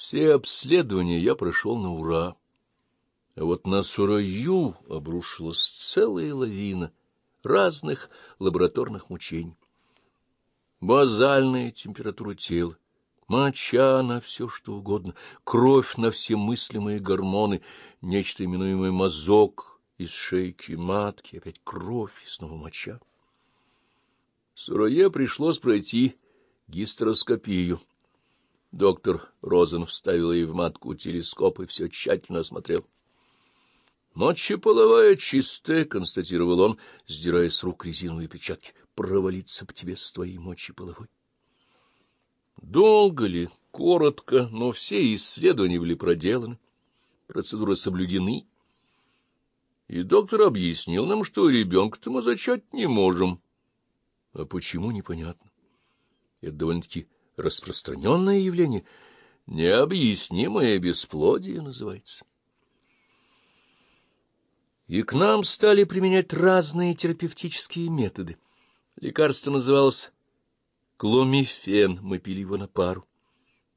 Все обследования я прошел на ура. А вот на Сураю обрушилась целая лавина разных лабораторных мучений. Базальная температура тела, моча на все что угодно, кровь на все мыслимые гормоны, нечто именуемое мазок из шейки матки, опять кровь и снова моча. Сурае пришлось пройти гистероскопию. Доктор Розен вставил ей в матку телескоп и все тщательно осмотрел. «Мочеполовая чистая», — констатировал он, сдирая с рук резиновые перчатки. «Провалиться б тебе с твоей мочеполовой». Долго ли, коротко, но все исследования были проделаны, процедуры соблюдены, и доктор объяснил нам, что ребенка-то мы зачать не можем. А почему, непонятно. Это довольно-таки распространенное явление, необъяснимое бесплодие называется. И к нам стали применять разные терапевтические методы. Лекарство называлось кломифен, мы пили его на пару.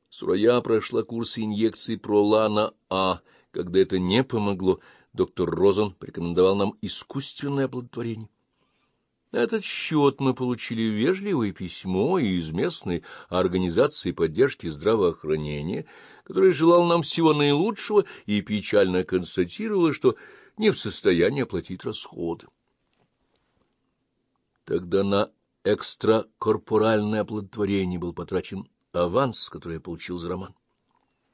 Сурая прошла курсы инъекций пролана-А. Когда это не помогло, доктор Розен порекомендовал нам искусственное оплодотворение. На этот счет мы получили вежливое письмо из местной организации поддержки здравоохранения, которая желала нам всего наилучшего и печально констатировала, что не в состоянии оплатить расходы. Тогда на экстракорпоральное оплодотворение был потрачен аванс, который я получил за роман.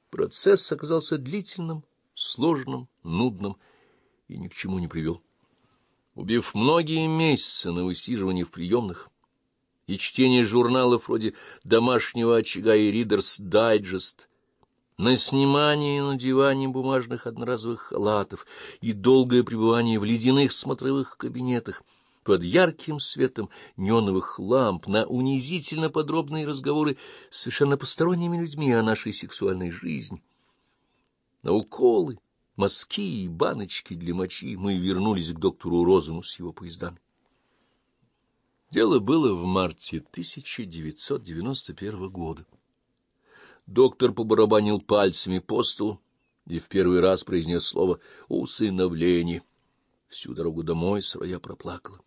Процесс оказался длительным, сложным, нудным и ни к чему не привел. Убив многие месяцы на высиживании в приемных и чтение журналов вроде «Домашнего очага» и «Ридерс Дайджест», на снимание и надевание бумажных одноразовых халатов и долгое пребывание в ледяных смотровых кабинетах под ярким светом неоновых ламп, на унизительно подробные разговоры с совершенно посторонними людьми о нашей сексуальной жизни, на уколы, мазки и баночки для мочи, мы вернулись к доктору Розуму с его поездами. Дело было в марте 1991 года. Доктор побарабанил пальцами по столу и в первый раз произнес слово «усыновление». Всю дорогу домой своя проплакала.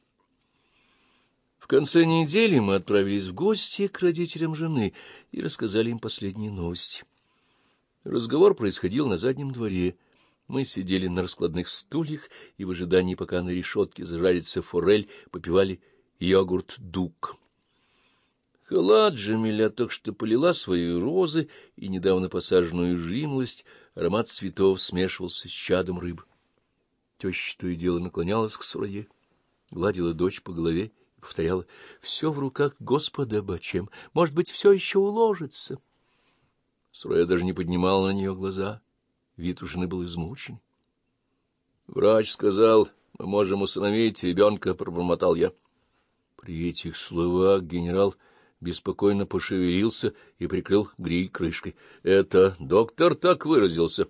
В конце недели мы отправились в гости к родителям жены и рассказали им последние новости. Разговор происходил на заднем дворе. Мы сидели на раскладных стульях и в ожидании, пока на решетке зажарится форель, попивали йогурт «Дук». Халат Джамиля только что полила свои розы и недавно посаженную жимлость, аромат цветов смешивался с чадом рыбы. Теща то и дело наклонялась к Сурае, гладила дочь по голове и повторяла «Все в руках Господа Бачем, может быть, все еще уложится». Сурая даже не поднимала на нее глаза, вид у жены был измучен. Врач сказал, мы можем усыновить ребенка, пробормотал я. При этих словах генерал беспокойно пошевелился и прикрыл гриль крышкой. — Это доктор так выразился.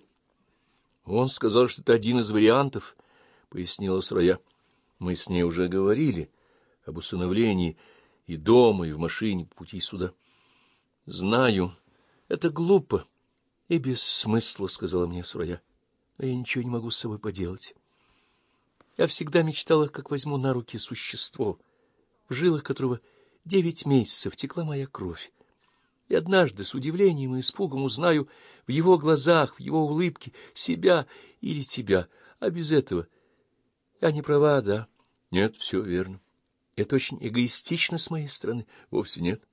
— Он сказал, что это один из вариантов, — пояснила Срая. — Мы с ней уже говорили об усыновлении и дома, и в машине по пути сюда. — Знаю, это глупо и без смысла, — сказала мне Срая, — но я ничего не могу с собой поделать. Я всегда мечтала, как возьму на руки существо, в жилах которого Девять месяцев текла моя кровь. И однажды с удивлением и испугом узнаю в его глазах, в его улыбке себя или тебя. А без этого я не права, да? Нет, все верно. Это очень эгоистично с моей стороны. Вовсе нет.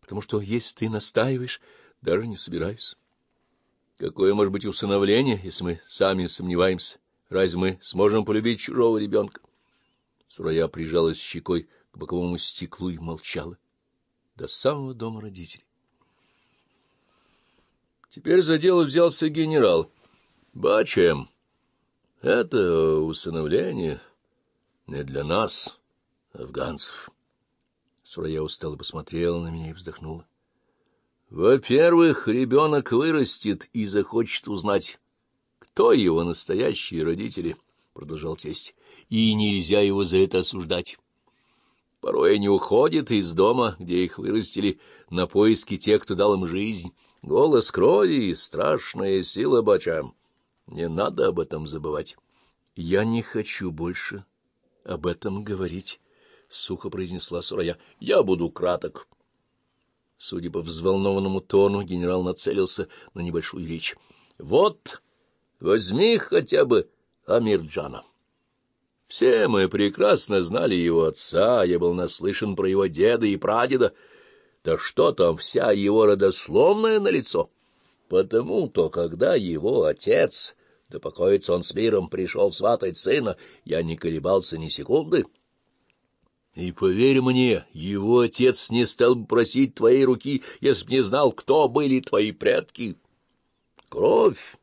Потому что, если ты настаиваешь, даже не собираюсь. Какое может быть усыновление, если мы сами сомневаемся? Разве мы сможем полюбить чужого ребенка? Сурая прижалась щекой к боковому стеклу и молчала до самого дома родителей. Теперь за дело взялся генерал. Бачем, это усыновление не для нас, афганцев. Сурая устало посмотрела на меня и вздохнула. Во-первых, ребенок вырастет и захочет узнать, кто его настоящие родители, — продолжал тесть, — и нельзя его за это осуждать. Порой они уходят из дома, где их вырастили, на поиски тех, кто дал им жизнь, Голос крови — страшная сила бачам. Не надо об этом забывать. — Я не хочу больше об этом говорить, — сухо произнесла Сурая. — Я буду краток. Судя по взволнованному тону, генерал нацелился на небольшую речь. — Вот, возьми хотя бы Амирджана. Все мы прекрасно знали его отца, я был наслышан про его деда и прадеда. Да что там, вся его родословная на лицо. Потому-то, когда его отец, да покоится он с миром, пришел сватать сына, я не колебался ни секунды. И поверь мне, его отец не стал бы просить твоей руки, если б не знал, кто были твои предки. Кровь,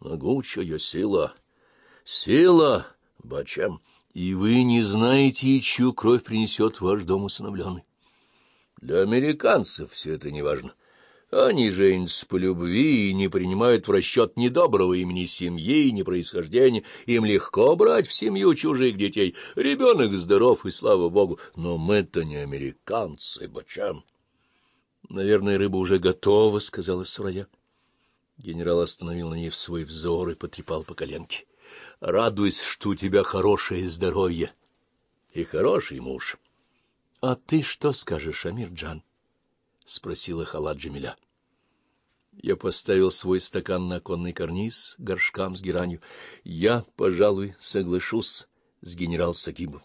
могучая сила, сила Бачам, и вы не знаете, чью кровь принесет ваш дом усыновленный. Для американцев все это не важно. Они женятся по любви и не принимают в расчет ни доброго имени семьи, ни происхождения. Им легко брать в семью чужих детей. Ребенок здоров, и слава богу. Но мы-то не американцы, бачам. — Наверное, рыба уже готова, — сказала Сурая. Генерал остановил на ней свой взор и потрепал по коленке радуйся, что у тебя хорошее здоровье и хороший муж. — А ты что скажешь, Амирджан? — спросила Халат Джамиля. Я поставил свой стакан на оконный карниз горшкам с геранью. Я, пожалуй, соглашусь с генерал Сагибом.